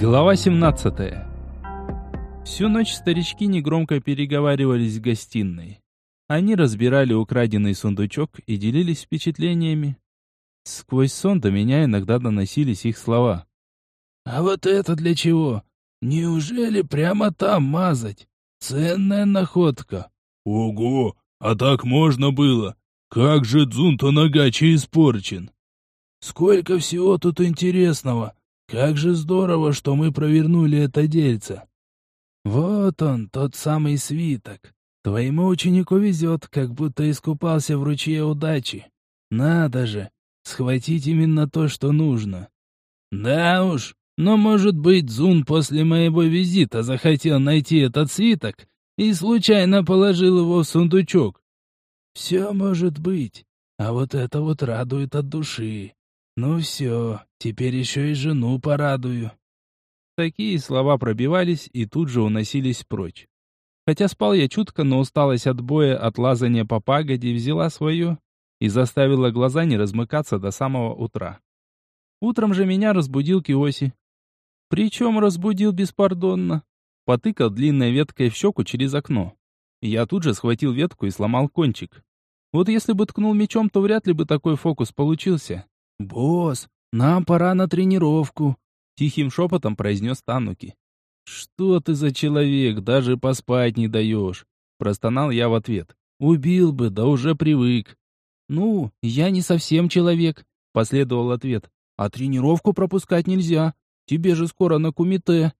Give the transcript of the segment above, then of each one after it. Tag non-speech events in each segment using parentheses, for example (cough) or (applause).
Глава 17. Всю ночь старички негромко переговаривались в гостиной. Они разбирали украденный сундучок и делились впечатлениями. Сквозь сон до меня иногда доносились их слова. «А вот это для чего? Неужели прямо там мазать? Ценная находка!» «Ого! А так можно было? Как же Дзунто Нагачи испорчен!» «Сколько всего тут интересного! Как же здорово, что мы провернули это дельце!» «Вот он, тот самый свиток. Твоему ученику везет, как будто искупался в ручье удачи. Надо же, схватить именно то, что нужно». «Да уж, но, может быть, Зун после моего визита захотел найти этот свиток и случайно положил его в сундучок. Все может быть, а вот это вот радует от души. Ну все, теперь еще и жену порадую. Такие слова пробивались и тут же уносились прочь. Хотя спал я чутко, но усталость от боя, от лазания по пагоде взяла свое и заставила глаза не размыкаться до самого утра. Утром же меня разбудил Киоси. Причем разбудил беспардонно. Потыкал длинной веткой в щеку через окно. Я тут же схватил ветку и сломал кончик. Вот если бы ткнул мечом, то вряд ли бы такой фокус получился. «Босс, нам пора на тренировку», — тихим шепотом произнес Тануки. «Что ты за человек, даже поспать не даешь?» Простонал я в ответ. «Убил бы, да уже привык». «Ну, я не совсем человек», — последовал ответ. «А тренировку пропускать нельзя. Тебе же скоро на кумите».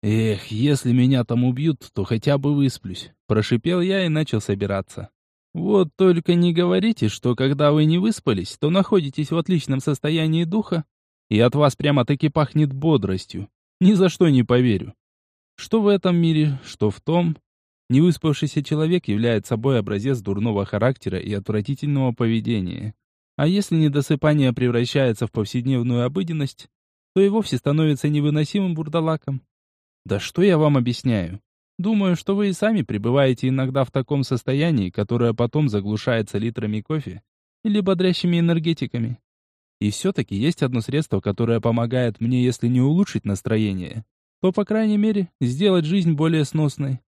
«Эх, если меня там убьют, то хотя бы высплюсь», — прошипел я и начал собираться. «Вот только не говорите, что когда вы не выспались, то находитесь в отличном состоянии духа, и от вас прямо-таки пахнет бодростью. Ни за что не поверю. Что в этом мире, что в том, невыспавшийся человек является собой образец дурного характера и отвратительного поведения. А если недосыпание превращается в повседневную обыденность, то и вовсе становится невыносимым бурдалаком. Да что я вам объясняю? Думаю, что вы и сами пребываете иногда в таком состоянии, которое потом заглушается литрами кофе или бодрящими энергетиками. И все-таки есть одно средство, которое помогает мне, если не улучшить настроение, то, по крайней мере, сделать жизнь более сносной.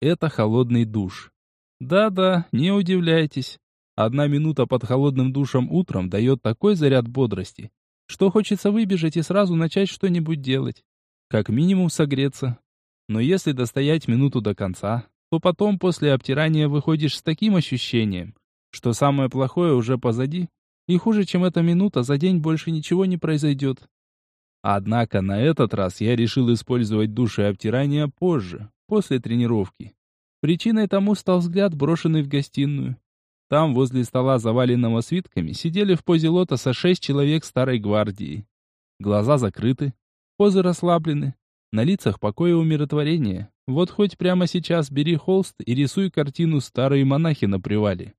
Это холодный душ. Да-да, не удивляйтесь. Одна минута под холодным душем утром дает такой заряд бодрости, что хочется выбежать и сразу начать что-нибудь делать. Как минимум согреться. Но если достоять минуту до конца, то потом после обтирания выходишь с таким ощущением, что самое плохое уже позади, и хуже, чем эта минута, за день больше ничего не произойдет. Однако на этот раз я решил использовать душ и обтирание позже, после тренировки. Причиной тому стал взгляд, брошенный в гостиную. Там, возле стола, заваленного свитками, сидели в позе лотоса шесть человек старой гвардии. Глаза закрыты, Позы расслаблены. На лицах покой и умиротворение. Вот хоть прямо сейчас бери холст и рисуй картину старые монахи на привале.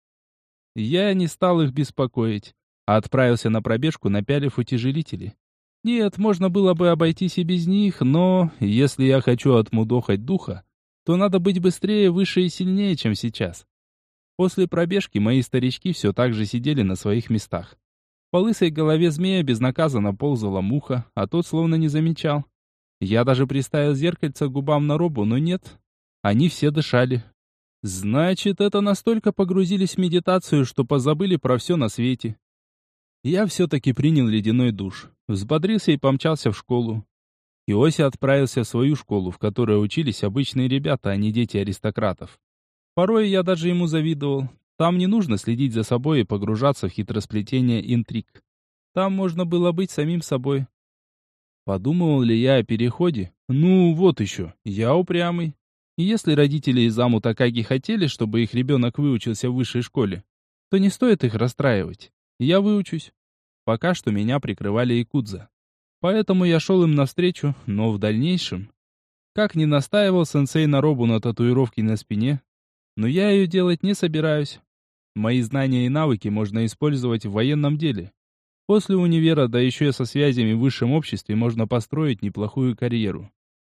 Я не стал их беспокоить, а отправился на пробежку, напялив утяжелители. Нет, можно было бы обойтись и без них, но если я хочу отмудохать духа, то надо быть быстрее, выше и сильнее, чем сейчас. После пробежки мои старички все так же сидели на своих местах. По лысой голове змея безнаказанно ползала муха, а тот словно не замечал. Я даже приставил зеркальце к губам на робу, но нет. Они все дышали. Значит, это настолько погрузились в медитацию, что позабыли про все на свете. Я все-таки принял ледяной душ, взбодрился и помчался в школу. Иоси отправился в свою школу, в которой учились обычные ребята, а не дети аристократов. Порой я даже ему завидовал, там не нужно следить за собой и погружаться в хитросплетение интриг. Там можно было быть самим собой. Подумывал ли я о переходе? Ну, вот еще, я упрямый. И если родители из Аму Такаги хотели, чтобы их ребенок выучился в высшей школе, то не стоит их расстраивать. Я выучусь. Пока что меня прикрывали якудза. Поэтому я шел им навстречу, но в дальнейшем... Как ни настаивал сенсей на робу на татуировке на спине, но я ее делать не собираюсь. Мои знания и навыки можно использовать в военном деле. После универа, да еще и со связями в высшем обществе, можно построить неплохую карьеру.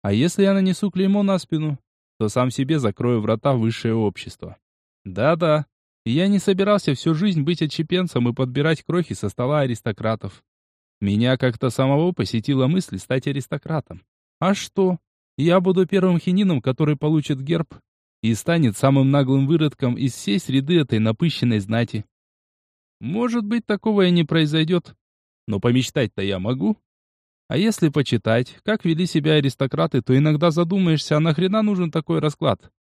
А если я нанесу клеймо на спину, то сам себе закрою врата высшее общество. Да-да, я не собирался всю жизнь быть отчепенцем и подбирать крохи со стола аристократов. Меня как-то самого посетила мысль стать аристократом. А что? Я буду первым хинином, который получит герб и станет самым наглым выродком из всей среды этой напыщенной знати. Может быть, такого и не произойдет. Но помечтать-то я могу. А если почитать, как вели себя аристократы, то иногда задумаешься, а нахрена нужен такой расклад?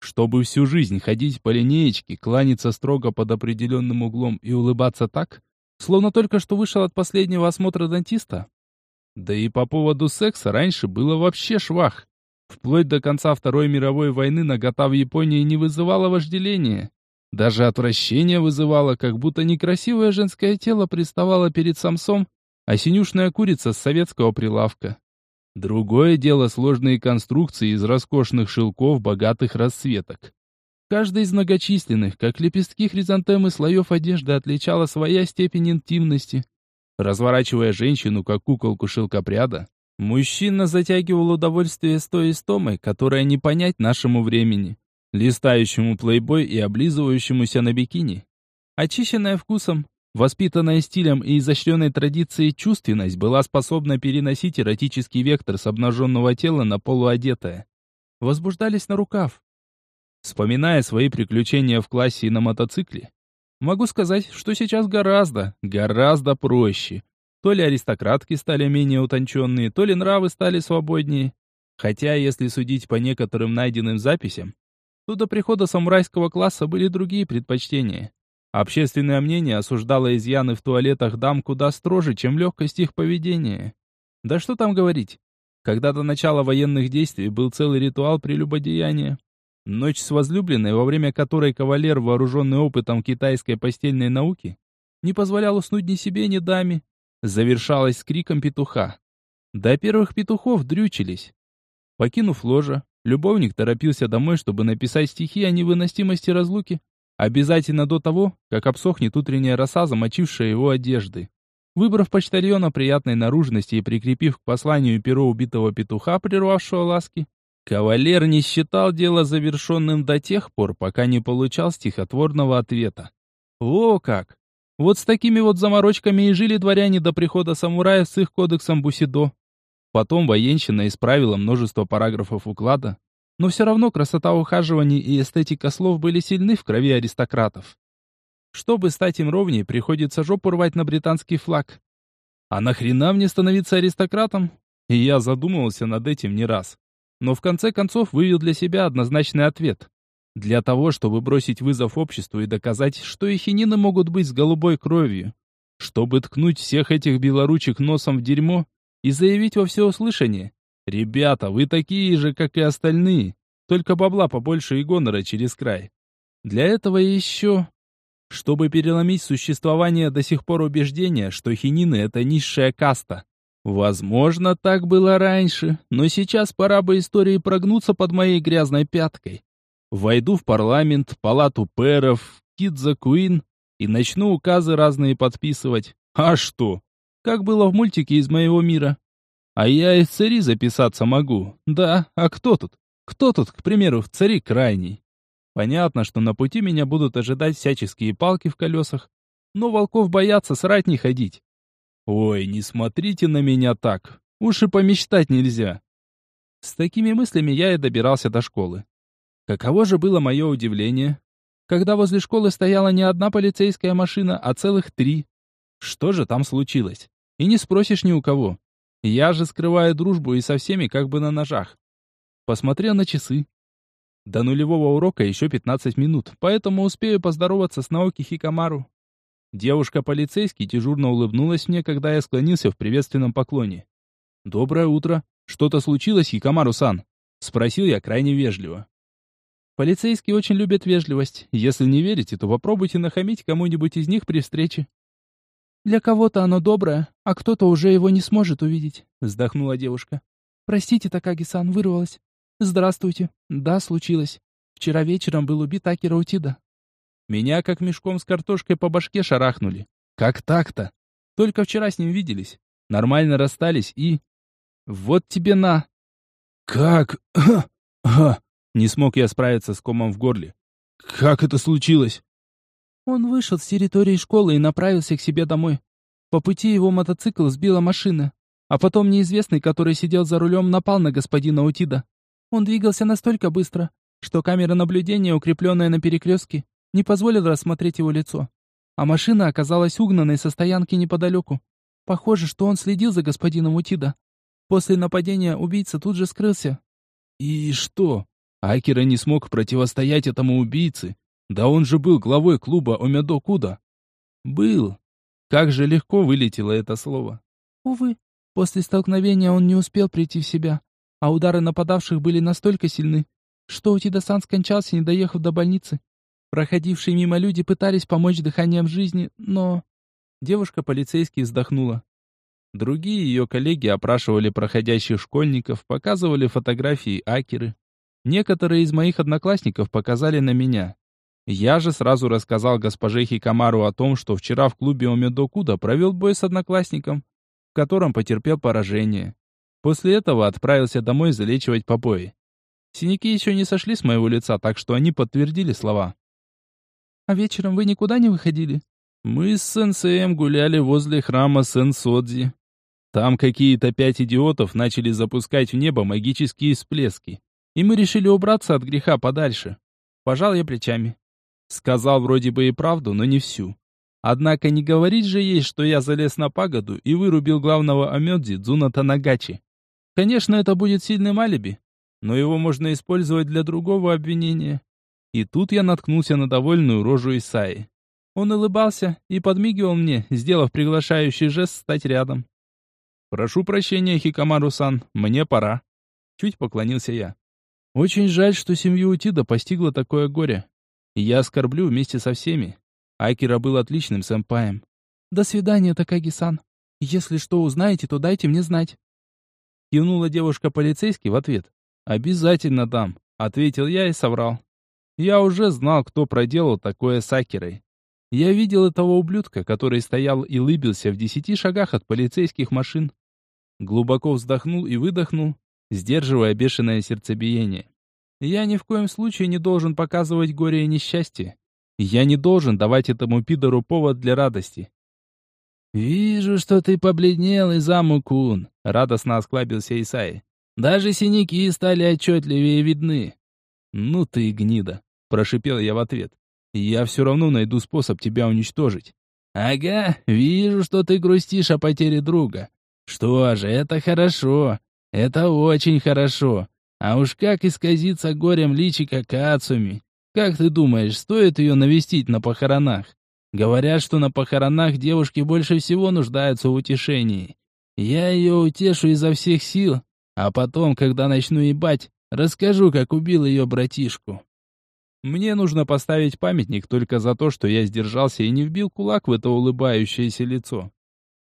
Чтобы всю жизнь ходить по линеечке, кланяться строго под определенным углом и улыбаться так, словно только что вышел от последнего осмотра дантиста? Да и по поводу секса раньше было вообще швах. Вплоть до конца Второй мировой войны нагота в Японии не вызывала вожделения. Даже отвращение вызывало, как будто некрасивое женское тело приставало перед самцом, а синюшная курица с советского прилавка. Другое дело сложные конструкции из роскошных шелков богатых расцветок. Каждый из многочисленных, как лепестки хризантемы слоев одежды, отличала своя степень интимности. Разворачивая женщину, как куколку шелкопряда, мужчина затягивал удовольствие с той истомой, которая не понять нашему времени, листающему плейбой и облизывающемуся на бикини. Очищенная вкусом, Воспитанная стилем и изощренной традицией чувственность была способна переносить эротический вектор с обнаженного тела на полуодетое. Возбуждались на рукав. Вспоминая свои приключения в классе и на мотоцикле, могу сказать, что сейчас гораздо, гораздо проще. То ли аристократки стали менее утонченные, то ли нравы стали свободнее. Хотя, если судить по некоторым найденным записям, то до прихода самурайского класса были другие предпочтения. Общественное мнение осуждало изъяны в туалетах дам куда строже, чем легкость их поведения. Да что там говорить. Когда до начала военных действий был целый ритуал прелюбодеяния. Ночь с возлюбленной, во время которой кавалер, вооруженный опытом китайской постельной науки, не позволял уснуть ни себе, ни даме, завершалась с криком петуха. До первых петухов дрючились. Покинув ложе, любовник торопился домой, чтобы написать стихи о невыносимости разлуки, Обязательно до того, как обсохнет утренняя роса, замочившая его одежды. Выбрав почтальона приятной наружности и прикрепив к посланию перо убитого петуха, прервавшего ласки, кавалер не считал дело завершенным до тех пор, пока не получал стихотворного ответа. О как! Вот с такими вот заморочками и жили дворяне до прихода самураев с их кодексом Бусидо. Потом военщина исправила множество параграфов уклада, но все равно красота ухаживаний и эстетика слов были сильны в крови аристократов. Чтобы стать им ровнее, приходится жопу рвать на британский флаг. А нахрена мне становиться аристократом? И я задумывался над этим не раз. Но в конце концов вывел для себя однозначный ответ. Для того, чтобы бросить вызов обществу и доказать, что и хинины могут быть с голубой кровью. Чтобы ткнуть всех этих белоручек носом в дерьмо и заявить во всеуслышание, Ребята, вы такие же, как и остальные, только бабла побольше и гонора через край. Для этого еще... Чтобы переломить существование до сих пор убеждения, что хинины — это низшая каста. Возможно, так было раньше, но сейчас пора бы истории прогнуться под моей грязной пяткой. Войду в парламент, палату пэров, Кидза Куин и начну указы разные подписывать. А что? Как было в мультике из моего мира. А я и цари записаться могу. Да, а кто тут? Кто тут, к примеру, в цари крайний? Понятно, что на пути меня будут ожидать всяческие палки в колесах, но волков боятся срать не ходить. Ой, не смотрите на меня так. Уж и помечтать нельзя. С такими мыслями я и добирался до школы. Каково же было мое удивление, когда возле школы стояла не одна полицейская машина, а целых три. Что же там случилось? И не спросишь ни у кого. Я же скрываю дружбу и со всеми как бы на ножах. Посмотрел на часы. До нулевого урока еще 15 минут, поэтому успею поздороваться с Наоки Хикамару. Девушка-полицейский дежурно улыбнулась мне, когда я склонился в приветственном поклоне. «Доброе утро. Что-то случилось, Хикамару-сан?» Спросил я крайне вежливо. Полицейские очень любят вежливость. Если не верите, то попробуйте нахамить кому-нибудь из них при встрече. Для кого-то оно доброе, а кто-то уже его не сможет увидеть», — вздохнула девушка. «Простите, Такаги-сан, вырвалась. Здравствуйте. Да, случилось. Вчера вечером был убит Акира Утида». Меня как мешком с картошкой по башке шарахнули. Как так-то? Только вчера с ним виделись. Нормально расстались и... Вот тебе на. Как? (coughs) Не смог я справиться с комом в горле. Как это случилось? Он вышел с территории школы и направился к себе домой. По пути его мотоцикл сбила машина. А потом неизвестный, который сидел за рулем, напал на господина Утида. Он двигался настолько быстро, что камера наблюдения, укрепленная на перекрестке, не позволила рассмотреть его лицо. А машина оказалась угнанной со стоянки неподалеку. Похоже, что он следил за господином Утида. После нападения убийца тут же скрылся. И что? Акера не смог противостоять этому убийце. Да он же был главой клуба Омедо Куда. Был. Как же легко вылетело это слово. Увы, после столкновения он не успел прийти в себя, а удары нападавших были настолько сильны, что Утида-сан скончался, не доехав до больницы. Проходившие мимо люди пытались помочь дыханием жизни, но... Девушка-полицейский вздохнула. Другие ее коллеги опрашивали проходящих школьников, показывали фотографии Акеры. Некоторые из моих одноклассников показали на меня. Я же сразу рассказал госпоже Хикамару о том, что вчера в клубе Омедокуда провел бой с одноклассником, в котором потерпел поражение. После этого отправился домой залечивать побои. Синяки еще не сошли с моего лица, так что они подтвердили слова. «А вечером вы никуда не выходили?» «Мы с сенсеем гуляли возле храма Сенсодзи. Там какие-то пять идиотов начали запускать в небо магические всплески, и мы решили убраться от греха подальше. Пожал я плечами. Сказал вроде бы и правду, но не всю. Однако не говорить же ей, что я залез на пагоду и вырубил главного Амёдзи Дзуна Танагачи. Конечно, это будет сильным алиби, но его можно использовать для другого обвинения. И тут я наткнулся на довольную рожу Исаи. Он улыбался и подмигивал мне, сделав приглашающий жест стать рядом. «Прошу прощения, Хикамару-сан, мне пора». Чуть поклонился я. Очень жаль, что семью Утида постигло такое горе. Я оскорблю вместе со всеми. Акира был отличным сэмпаем. «До свидания, Такаги-сан. Если что узнаете, то дайте мне знать». Кивнула девушка-полицейский в ответ. «Обязательно дам», — ответил я и соврал. Я уже знал, кто проделал такое с Акирой. Я видел этого ублюдка, который стоял и лыбился в десяти шагах от полицейских машин. Глубоко вздохнул и выдохнул, сдерживая бешеное сердцебиение. Я ни в коем случае не должен показывать горе и несчастье. Я не должен давать этому пидору повод для радости. «Вижу, что ты побледнел, Изаму-кун», — радостно осклабился Исай. «Даже синяки стали отчетливее видны». «Ну ты и гнида», — прошипел я в ответ. Я все равно найду способ тебя уничтожить. Ага, вижу, что ты грустишь о потере друга. Что же, это хорошо. Это очень хорошо. А уж как исказится горем личика Кацуми. Как ты думаешь, стоит ее навестить на похоронах? Говорят, что на похоронах девушки больше всего нуждаются в утешении. Я ее утешу изо всех сил, а потом, когда начну ебать, расскажу, как убил ее братишку. Мне нужно поставить памятник только за то, что я сдержался и не вбил кулак в это улыбающееся лицо.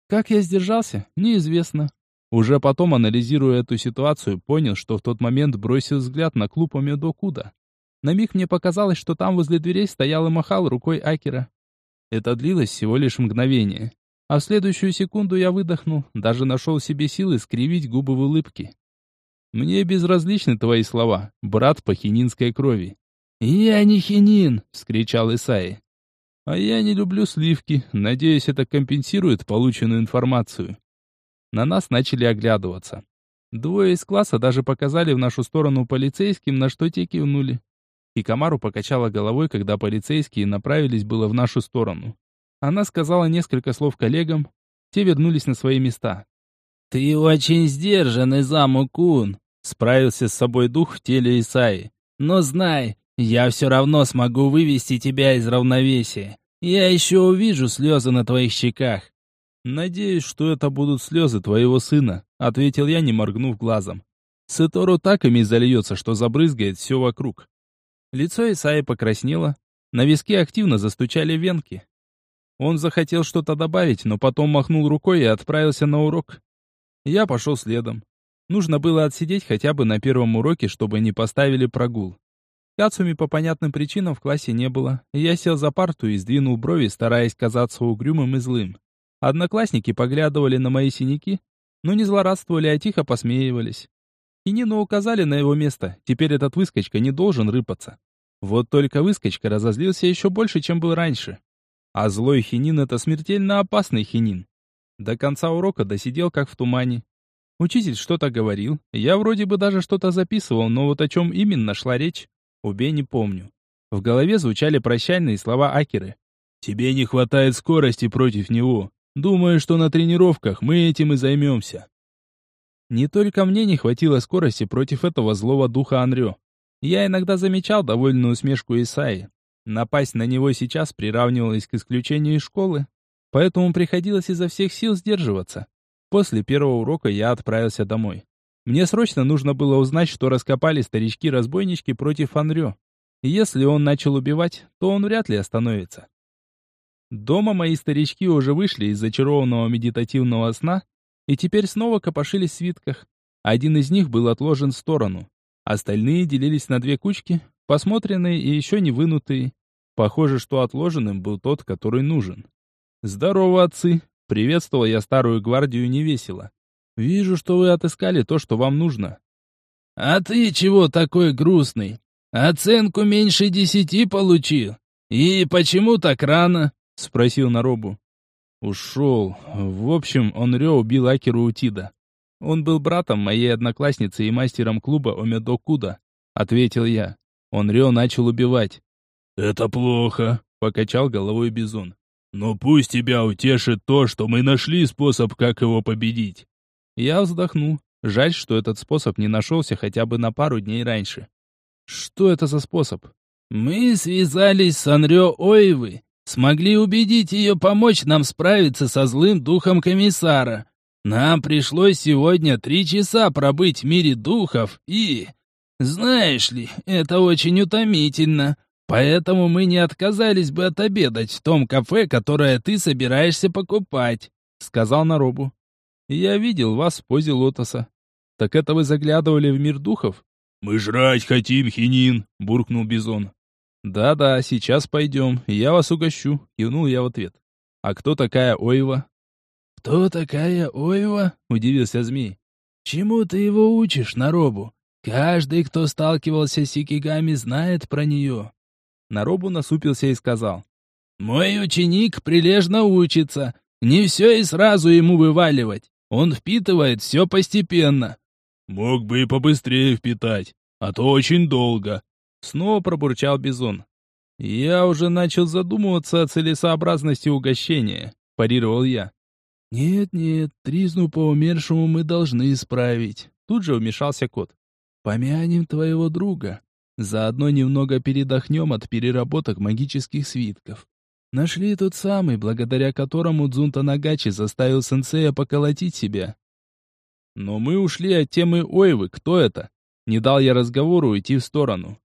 Как я сдержался, неизвестно. Уже потом, анализируя эту ситуацию, понял, что в тот момент бросил взгляд на клуб Омедо Куда. На миг мне показалось, что там возле дверей стоял и махал рукой Акера. Это длилось всего лишь мгновение. А в следующую секунду я выдохнул, даже нашел себе силы скривить губы в улыбке. Мне безразличны твои слова, брат по хининской крови. «Я не хинин!» — вскричал Исаи. «А я не люблю сливки. Надеюсь, это компенсирует полученную информацию». На нас начали оглядываться. Двое из класса даже показали в нашу сторону полицейским, на что те кивнули. И Камару покачала головой, когда полицейские направились было в нашу сторону. Она сказала несколько слов коллегам, те вернулись на свои места. «Ты очень сдержанный, Заму-кун!» Справился с собой дух в теле Исаи. «Но знай, я все равно смогу вывести тебя из равновесия. Я еще увижу слезы на твоих щеках. «Надеюсь, что это будут слезы твоего сына», — ответил я, не моргнув глазом. Сытору так ими зальется, что забрызгает все вокруг. Лицо Исаи покраснело, на виске активно застучали венки. Он захотел что-то добавить, но потом махнул рукой и отправился на урок. Я пошел следом. Нужно было отсидеть хотя бы на первом уроке, чтобы не поставили прогул. Кацуми по понятным причинам в классе не было. Я сел за парту и сдвинул брови, стараясь казаться угрюмым и злым. Одноклассники поглядывали на мои синяки, но не злорадствовали, а тихо посмеивались. Хинину указали на его место, теперь этот выскочка не должен рыпаться. Вот только выскочка разозлился еще больше, чем был раньше. А злой хинин — это смертельно опасный хинин. До конца урока досидел как в тумане. Учитель что-то говорил, я вроде бы даже что-то записывал, но вот о чем именно шла речь, убей не помню. В голове звучали прощальные слова Акеры. «Тебе не хватает скорости против него. Думаю, что на тренировках мы этим и займемся». Не только мне не хватило скорости против этого злого духа Анрё. Я иногда замечал довольную усмешку Исаи. Напасть на него сейчас приравнивалось к исключению из школы, поэтому приходилось изо всех сил сдерживаться. После первого урока я отправился домой. Мне срочно нужно было узнать, что раскопали старички-разбойнички против Анрё. Если он начал убивать, то он вряд ли остановится. Дома мои старички уже вышли из зачарованного медитативного сна и теперь снова копошились в свитках. Один из них был отложен в сторону. Остальные делились на две кучки, посмотренные и еще не вынутые. Похоже, что отложенным был тот, который нужен. «Здорово, отцы!» — приветствовал я старую гвардию невесело. «Вижу, что вы отыскали то, что вам нужно». «А ты чего такой грустный? Оценку меньше десяти получил. И почему так рано?» — спросил Наробу. Ушел. В общем, он Рё убил Акеру Утида. Он был братом моей одноклассницы и мастером клуба Омедо Куда, ответил я. Он Рё начал убивать. Это плохо, покачал головой Бизон. Но пусть тебя утешит то, что мы нашли способ, как его победить. Я вздохнул. Жаль, что этот способ не нашелся хотя бы на пару дней раньше. Что это за способ? Мы связались с Анрё Оевы смогли убедить ее помочь нам справиться со злым духом комиссара. Нам пришлось сегодня три часа пробыть в мире духов и... Знаешь ли, это очень утомительно. Поэтому мы не отказались бы отобедать в том кафе, которое ты собираешься покупать», — сказал Наробу. «Я видел вас в позе лотоса. Так это вы заглядывали в мир духов?» «Мы жрать хотим, хинин», — буркнул Бизон. «Да-да, сейчас пойдем, я вас угощу», — кивнул я в ответ. «А кто такая Ойва?» «Кто такая Ойва?» — удивился змей. «Чему ты его учишь, Наробу? Каждый, кто сталкивался с Икигами, знает про нее». Наробу насупился и сказал. «Мой ученик прилежно учится. Не все и сразу ему вываливать. Он впитывает все постепенно». «Мог бы и побыстрее впитать, а то очень долго», Снова пробурчал Бизон. «Я уже начал задумываться о целесообразности угощения», – парировал я. «Нет-нет, тризну по умершему мы должны исправить», – тут же вмешался кот. «Помянем твоего друга. Заодно немного передохнем от переработок магических свитков. Нашли тот самый, благодаря которому Дзунта Нагачи заставил сенсея поколотить себя». «Но мы ушли от темы Ойвы, кто это?» Не дал я разговору уйти в сторону.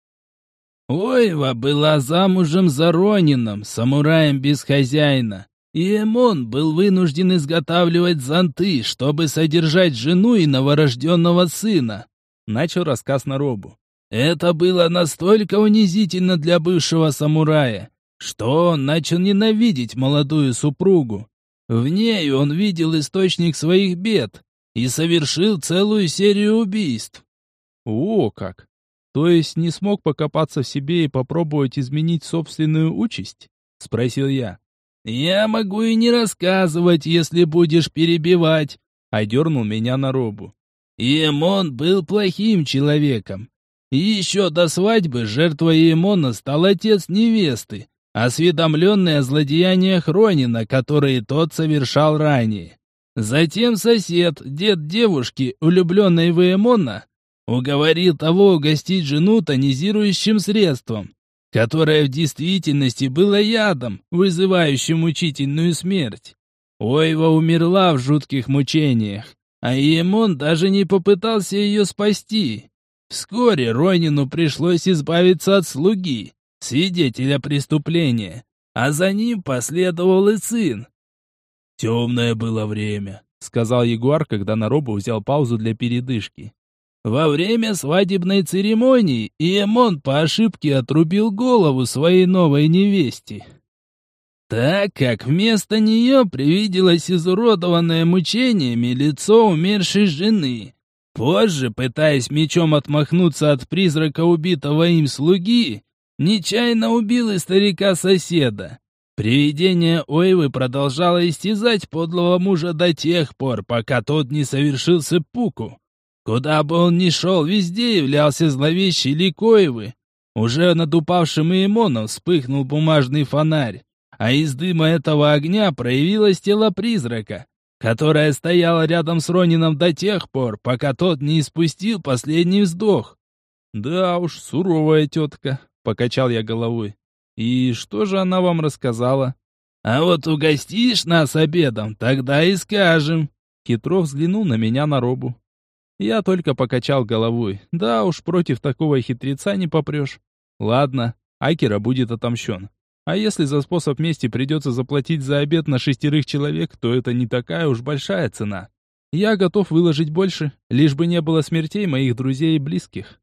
Ойва была замужем за Ронином, самураем без хозяина. И Эмон был вынужден изготавливать зонты, чтобы содержать жену и новорожденного сына. Начал рассказ на робу. Это было настолько унизительно для бывшего самурая, что он начал ненавидеть молодую супругу. В ней он видел источник своих бед и совершил целую серию убийств. О, как! То есть не смог покопаться в себе и попробовать изменить собственную участь? Спросил я. Я могу и не рассказывать, если будешь перебивать. Одернул меня на робу. Емон был плохим человеком. И еще до свадьбы жертвой Емона стал отец невесты, осведомленный о злодеяниях Ронина, которые тот совершал ранее. Затем сосед, дед девушки, влюбленной в Эмона, уговорил того угостить жену тонизирующим средством, которое в действительности было ядом, вызывающим мучительную смерть. Ойва умерла в жутких мучениях, а Емон даже не попытался ее спасти. Вскоре Ронину пришлось избавиться от слуги, свидетеля преступления, а за ним последовал и сын. «Темное было время», — сказал Ягуар, когда Наробу взял паузу для передышки. Во время свадебной церемонии Иемон по ошибке отрубил голову своей новой невесте. Так как вместо нее привиделось изуродованное мучениями лицо умершей жены. Позже, пытаясь мечом отмахнуться от призрака убитого им слуги, нечаянно убил и старика-соседа. Привидение Ойвы продолжало истязать подлого мужа до тех пор, пока тот не совершил сеппуку. Куда бы он ни шел, везде являлся зловещий лик Ойвы. Уже над упавшим Иемоном вспыхнул бумажный фонарь, а из дыма этого огня проявилось тело призрака, которое стояло рядом с Ронином до тех пор, пока тот не испустил последний вздох. «Да уж, суровая тетка», — покачал я головой. «И что же она вам рассказала?» «А вот угостишь нас обедом, тогда и скажем». Хитро взглянул на меня на робу. Я только покачал головой. Да уж, против такого хитреца не попрешь. Ладно, Акера будет отомщен. А если за способ мести придется заплатить за обед на шестерых человек, то это не такая уж большая цена. Я готов выложить больше, лишь бы не было смертей моих друзей и близких.